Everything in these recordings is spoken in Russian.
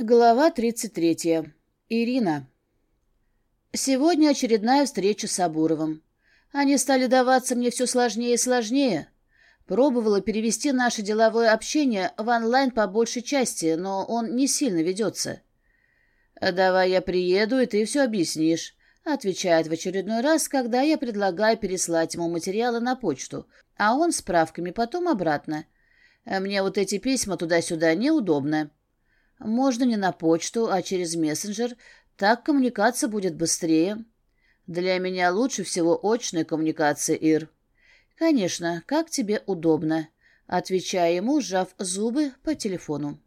Глава 33. Ирина. Сегодня очередная встреча с Абуровым. Они стали даваться мне все сложнее и сложнее. Пробовала перевести наше деловое общение в онлайн по большей части, но он не сильно ведется. «Давай я приеду, и ты все объяснишь», — отвечает в очередной раз, когда я предлагаю переслать ему материалы на почту, а он справками потом обратно. Мне вот эти письма туда-сюда неудобно. Можно не на почту, а через мессенджер. Так коммуникация будет быстрее. Для меня лучше всего очная коммуникация, Ир. Конечно, как тебе удобно. Отвечая ему, сжав зубы по телефону.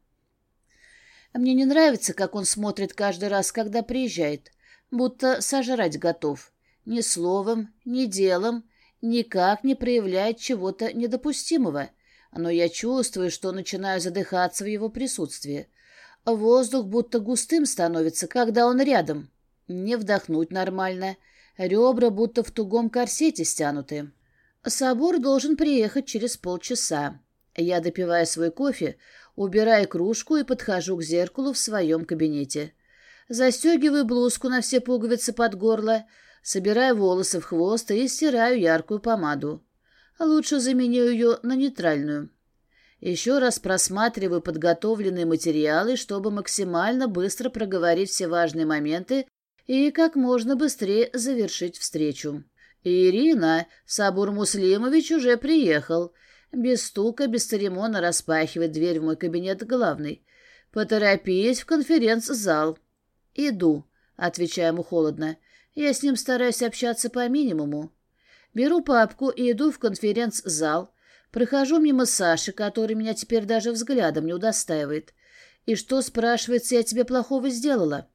Мне не нравится, как он смотрит каждый раз, когда приезжает. Будто сожрать готов. Ни словом, ни делом, никак не проявляет чего-то недопустимого. Но я чувствую, что начинаю задыхаться в его присутствии. Воздух будто густым становится, когда он рядом. Не вдохнуть нормально. Ребра будто в тугом корсете стянуты. Собор должен приехать через полчаса. Я допиваю свой кофе, убираю кружку и подхожу к зеркалу в своем кабинете. Застегиваю блузку на все пуговицы под горло, собираю волосы в хвост и стираю яркую помаду. Лучше заменю ее на нейтральную. Еще раз просматриваю подготовленные материалы, чтобы максимально быстро проговорить все важные моменты и как можно быстрее завершить встречу. «Ирина, Сабур Муслимович уже приехал». Без стука, без церемона распахивает дверь в мой кабинет главный. «Поторопись в конференц-зал». «Иду», — отвечаю ему холодно. «Я с ним стараюсь общаться по минимуму». Беру папку и иду в конференц-зал, Прохожу мимо Саши, который меня теперь даже взглядом не удостаивает. И что, спрашивается, я тебе плохого сделала?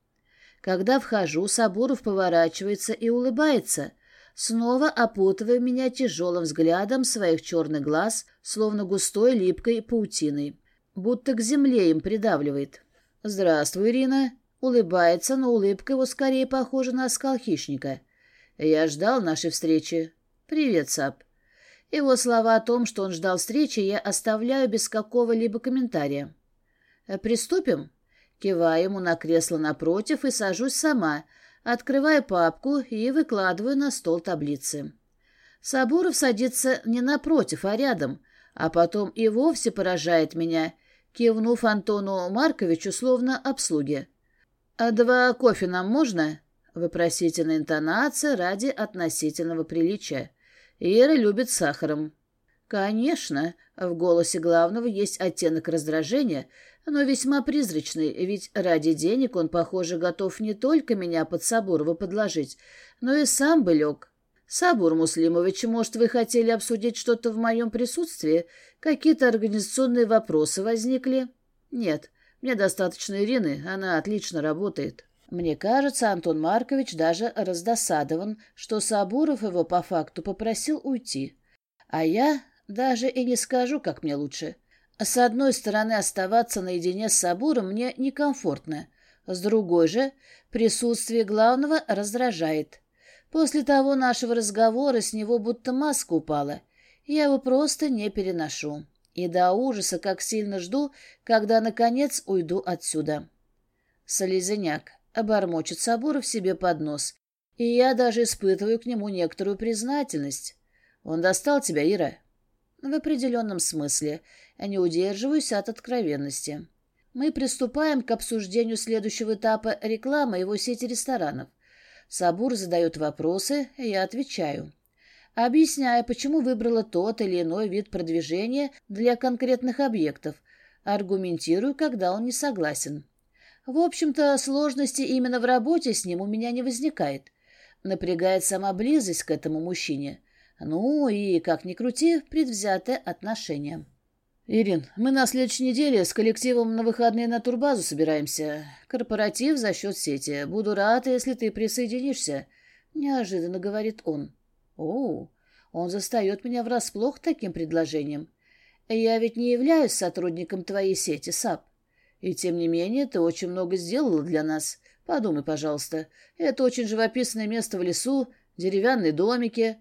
Когда вхожу, Сабуров поворачивается и улыбается, снова опутывая меня тяжелым взглядом своих черных глаз, словно густой липкой паутиной. Будто к земле им придавливает. «Здравствуй, Ирина!» Улыбается, но улыбка его скорее похожа на оскал хищника. «Я ждал нашей встречи. Привет, Сап. Его слова о том, что он ждал встречи, я оставляю без какого-либо комментария. «Э, «Приступим?» Киваю ему на кресло напротив и сажусь сама, открываю папку и выкладываю на стол таблицы. Сабуров садится не напротив, а рядом, а потом и вовсе поражает меня, кивнув Антону Марковичу словно обслуги. «А два кофе нам можно?» Вопросительная интонация ради относительного приличия. Ира любит сахаром. Конечно, в голосе главного есть оттенок раздражения, но весьма призрачный, ведь ради денег он, похоже, готов не только меня под Сабурова подложить, но и сам бы лег. Сабур Муслимович, может, вы хотели обсудить что-то в моем присутствии? Какие-то организационные вопросы возникли? Нет, мне достаточно Ирины, она отлично работает. Мне кажется, Антон Маркович даже раздосадован, что Сабуров его по факту попросил уйти. А я даже и не скажу, как мне лучше. С одной стороны, оставаться наедине с Сабуром мне некомфортно. С другой же, присутствие главного раздражает. После того нашего разговора с него будто маска упала. Я его просто не переношу. И до ужаса как сильно жду, когда, наконец, уйду отсюда. Солезняк. Обормочет Сабуров себе под нос. И я даже испытываю к нему некоторую признательность. Он достал тебя, Ира? В определенном смысле. Я не удерживаюсь от откровенности. Мы приступаем к обсуждению следующего этапа рекламы его сети ресторанов. Сабур задает вопросы, я отвечаю. Объясняя, почему выбрала тот или иной вид продвижения для конкретных объектов. Аргументирую, когда он не согласен. В общем-то, сложности именно в работе с ним у меня не возникает. Напрягает сама близость к этому мужчине. Ну и, как ни крути, предвзятое отношение. «Ирин, мы на следующей неделе с коллективом на выходные на турбазу собираемся. Корпоратив за счет сети. Буду рад, если ты присоединишься», — неожиданно говорит он. «О, он застает меня врасплох таким предложением. Я ведь не являюсь сотрудником твоей сети СПА. И тем не менее ты очень много сделала для нас. Подумай, пожалуйста. Это очень живописное место в лесу, деревянные домики.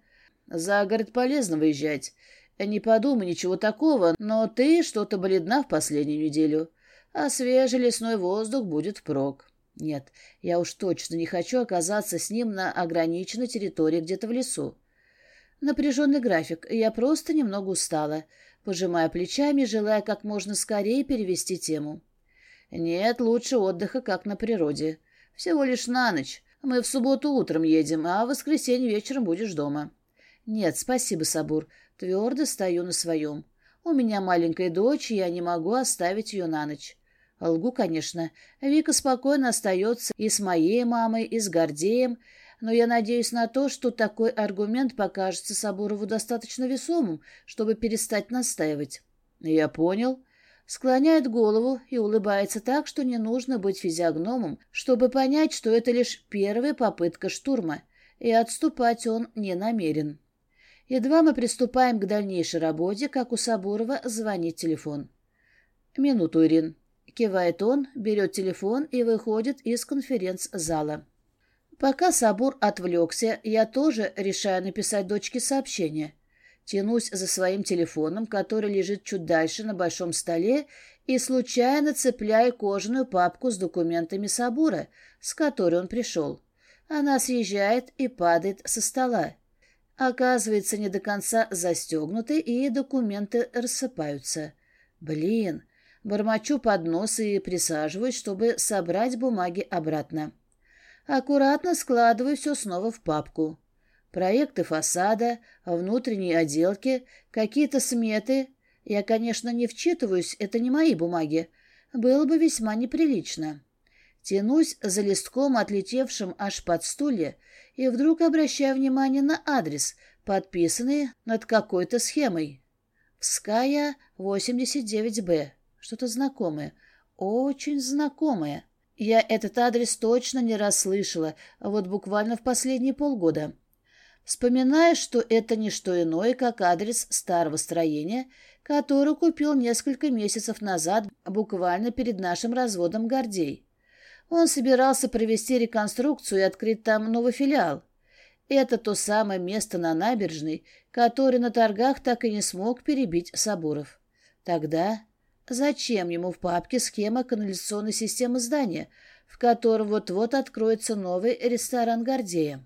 За город полезно выезжать. Не подумай ничего такого, но ты что-то бледна в последнюю неделю. а свежий лесной воздух будет впрок. Нет, я уж точно не хочу оказаться с ним на ограниченной территории где-то в лесу. Напряженный график, я просто немного устала, пожимая плечами, желая как можно скорее перевести тему. Нет лучше отдыха, как на природе. Всего лишь на ночь. Мы в субботу утром едем, а в воскресенье вечером будешь дома. Нет, спасибо, Сабур. Твердо стою на своем. У меня маленькая дочь, и я не могу оставить ее на ночь. Лгу, конечно. Вика спокойно остается и с моей мамой, и с Гордеем, но я надеюсь на то, что такой аргумент покажется Сабурову достаточно весомым, чтобы перестать настаивать. Я понял. Склоняет голову и улыбается так, что не нужно быть физиогномом, чтобы понять, что это лишь первая попытка штурма, и отступать он не намерен. Едва мы приступаем к дальнейшей работе, как у Сабурова звонит телефон. «Минуту, Ирин». Кивает он, берет телефон и выходит из конференц-зала. Пока Сабур отвлекся, я тоже решаю написать дочке сообщение. Тянусь за своим телефоном, который лежит чуть дальше на большом столе, и случайно цепляю кожаную папку с документами Сабура, с которой он пришел. Она съезжает и падает со стола. Оказывается, не до конца застегнуты, и документы рассыпаются. Блин, бормочу под нос и присаживаюсь, чтобы собрать бумаги обратно. Аккуратно складываю все снова в папку. Проекты фасада, внутренние отделки, какие-то сметы. Я, конечно, не вчитываюсь, это не мои бумаги. Было бы весьма неприлично. Тянусь за листком, отлетевшим аж под стулья, и вдруг обращаю внимание на адрес, подписанный над какой-то схемой. Вская, 89Б. Что-то знакомое. Очень знакомое. Я этот адрес точно не расслышала, вот буквально в последние полгода. Вспоминая, что это не что иное, как адрес старого строения, который купил несколько месяцев назад, буквально перед нашим разводом Гордей. Он собирался провести реконструкцию и открыть там новый филиал. Это то самое место на набережной, которое на торгах так и не смог перебить Сабуров. Тогда Зачем ему в папке схема канализационной системы здания, в котором вот-вот откроется новый ресторан Гордея?